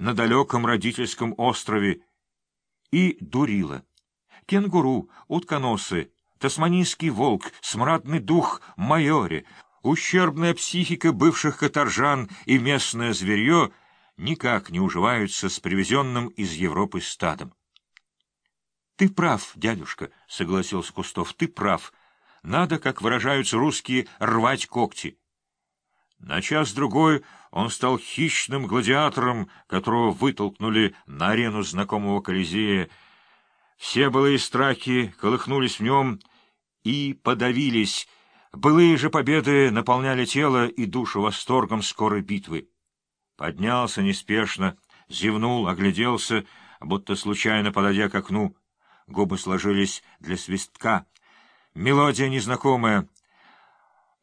на далеком родительском острове, и дурила. Кенгуру, утконосы, тасманийский волк, смрадный дух майоре, ущербная психика бывших каторжан и местное зверье никак не уживаются с привезенным из Европы стадом. — Ты прав, дядюшка, — согласился Кустов, — ты прав. Надо, как выражаются русские, рвать когти. На час-другой он стал хищным гладиатором, которого вытолкнули на арену знакомого Колизея. Все былые страхи колыхнулись в нем и подавились. Былые же победы наполняли тело и душу восторгом скорой битвы. Поднялся неспешно, зевнул, огляделся, будто случайно подойдя к окну. Губы сложились для свистка. Мелодия незнакомая —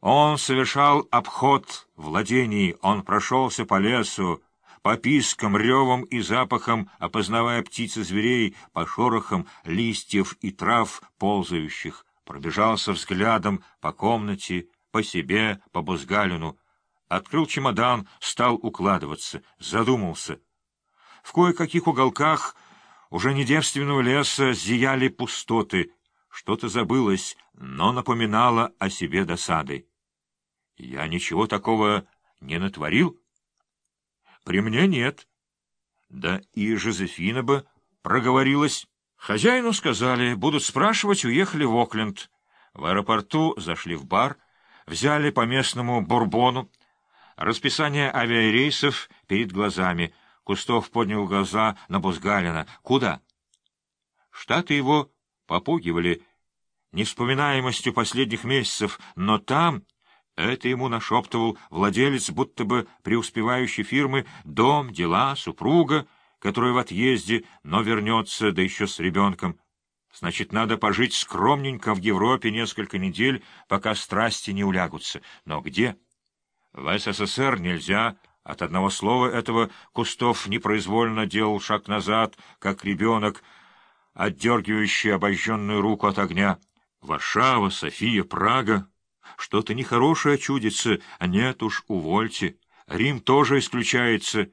он совершал обход владений, он прошелся по лесу, по пискам, ревам и запахам, опознавая птиц и зверей, по шорохам листьев и трав ползающих, пробежался взглядом по комнате, по себе, по Бузгалину, открыл чемодан, стал укладываться, задумался. В кое-каких уголках уже не девственного леса зияли пустоты, что-то забылось, но напоминало о себе досадой. Я ничего такого не натворил? При мне нет. Да и Жозефина бы проговорилась. Хозяину сказали, будут спрашивать, уехали в Окленд. В аэропорту зашли в бар, взяли по местному бурбону. Расписание авиарейсов перед глазами. Кустов поднял глаза на Бузгалина. Куда? Штаты его попугивали невспоминаемостью последних месяцев, но там... Это ему нашептывал владелец будто бы преуспевающей фирмы дом, дела, супруга, которая в отъезде, но вернется, да еще с ребенком. Значит, надо пожить скромненько в Европе несколько недель, пока страсти не улягутся. Но где? В СССР нельзя. От одного слова этого Кустов непроизвольно делал шаг назад, как ребенок, отдергивающий обожженную руку от огня. Варшава, София, Прага. Что-то нехорошее чудится, нет уж, увольте. Рим тоже исключается.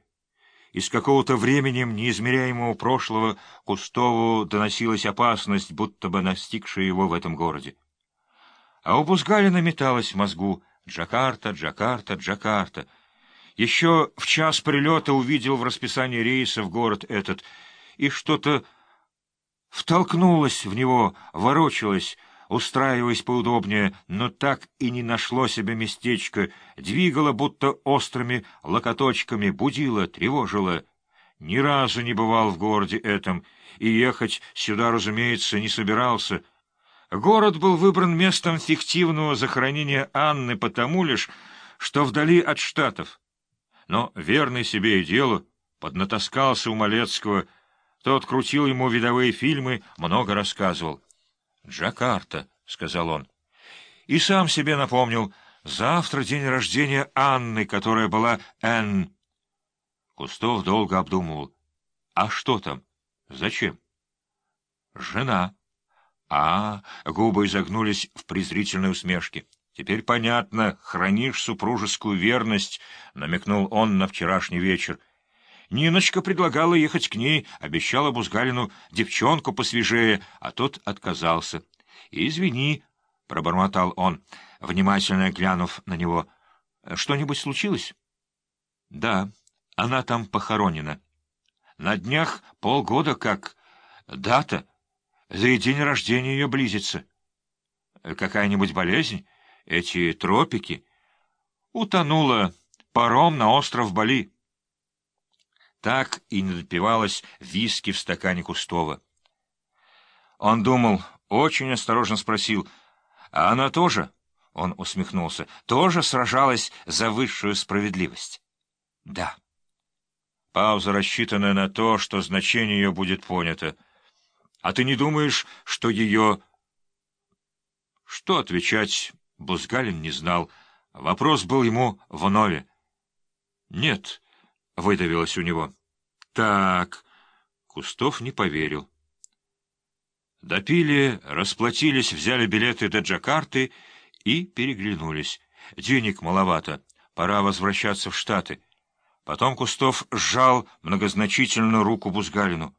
Из какого-то временем неизмеряемого прошлого Кустову доносилась опасность, будто бы настигшая его в этом городе. А у Бузгалина металась в мозгу «Джакарта, Джакарта, Джакарта». Еще в час прилета увидел в расписании рейса в город этот, и что-то втолкнулось в него, ворочалось, устраиваясь поудобнее, но так и не нашло себе местечко, двигало будто острыми локоточками, будило, тревожило. Ни разу не бывал в городе этом, и ехать сюда, разумеется, не собирался. Город был выбран местом фиктивного захоронения Анны потому лишь, что вдали от Штатов. Но верный себе и делу, поднатаскался у Малецкого, тот крутил ему видовые фильмы, много рассказывал. «Джакарта», — сказал он. И сам себе напомнил, завтра день рождения Анны, которая была Н. Кустов долго обдумывал. «А что там? Зачем?» «Жена». «А, губы изогнулись в презрительной усмешке. Теперь понятно, хранишь супружескую верность», — намекнул он на вчерашний вечер. Ниночка предлагала ехать к ней, обещала Бузгалину девчонку посвежее, а тот отказался. «Извини», — пробормотал он, внимательно глянув на него. «Что-нибудь случилось?» «Да, она там похоронена. На днях полгода как. Дата. Да и день рождения ее близится. Какая-нибудь болезнь? Эти тропики?» Утонула паром на остров Бали так и не допивалось виски в стакане Кустова. Он думал, очень осторожно спросил, «А она тоже?» Он усмехнулся. «Тоже сражалась за высшую справедливость?» «Да». Пауза, рассчитанная на то, что значение ее будет понято. «А ты не думаешь, что ее...» Что отвечать, Бузгалин не знал. Вопрос был ему в нове. «Нет». — выдавилось у него. «Так...» — Кустов не поверил. Допили, расплатились, взяли билеты до Джакарты и переглянулись. Денег маловато, пора возвращаться в Штаты. Потом Кустов сжал многозначительную руку Бузгалину.